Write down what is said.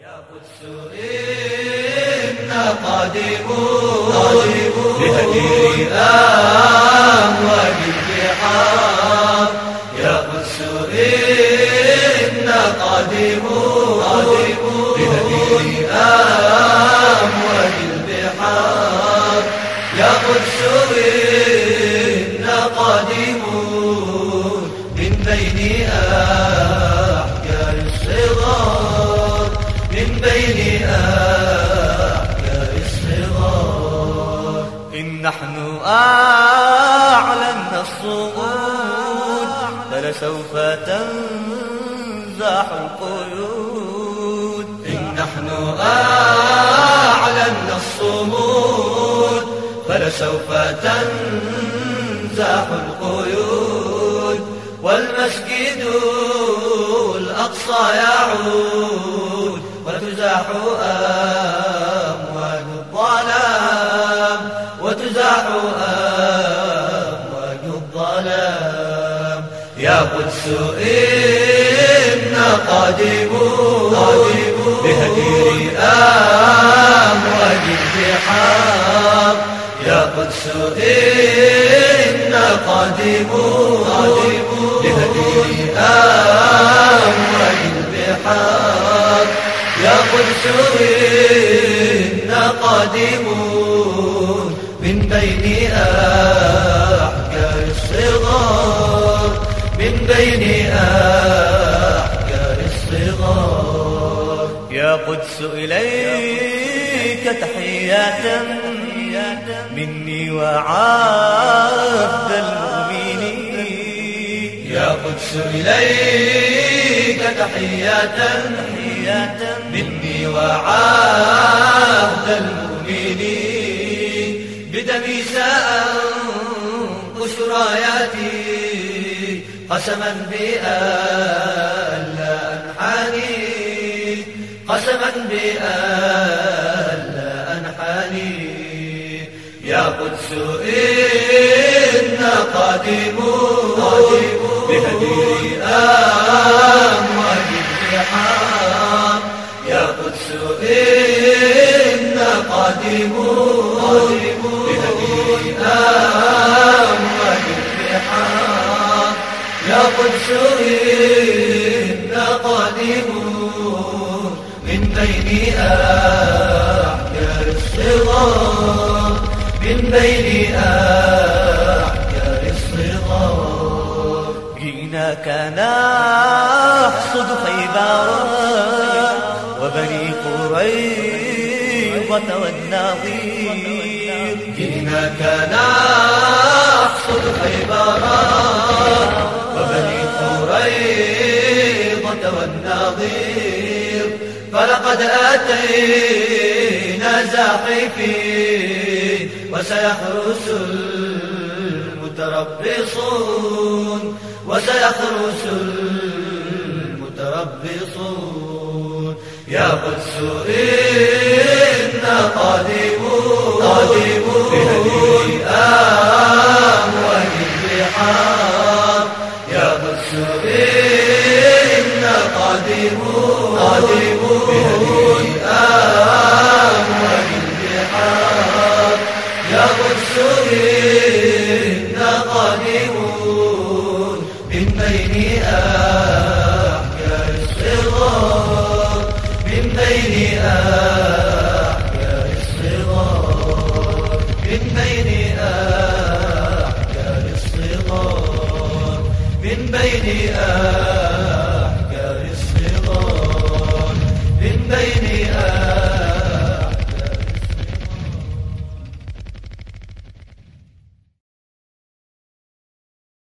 يا قدس إنا قادمون بهدير أمواج البحار يا قدس إنا قادمون بهدير أمواج البحار يا قدس إنا قادمون من بين نحن أعلنا الصمود فلسوف تنزاح القيود. إن نحن أعلنا الصمود فلسوف تنزاح القيود. والمسجد الأقصى يعود. وتزاح أمواج أمواج الظلام. يا قدس إنا قادمون بهدير أمواج البحار يا قدس إنا قادمون بهدير أمواج البحار يا قدس إنا قادمون من بين أحجار الصغار من بين أحجار الصغار. يا قدس إليك تحيات مني وعبد المؤمنين. قدس إليك تحيات مني وعبد المؤمنين بدمي سأنقش راياتي قسما بألا أنحاني قسما بألا أنحاني يا قدس إنا قادمون يا قدس إنا قادمون يا قدس إنا قادمون من بين أحجار الصغار من بين أحجار جئناك نحصد خيبارا وبني قريظة والنظير جئناك نحصد خيبارا وبني قريظة والنظير فلقد أتينا زاحفين وسيحرس المتربصون. وسيحرس المتربصون. يا قدس إنا قادمون بين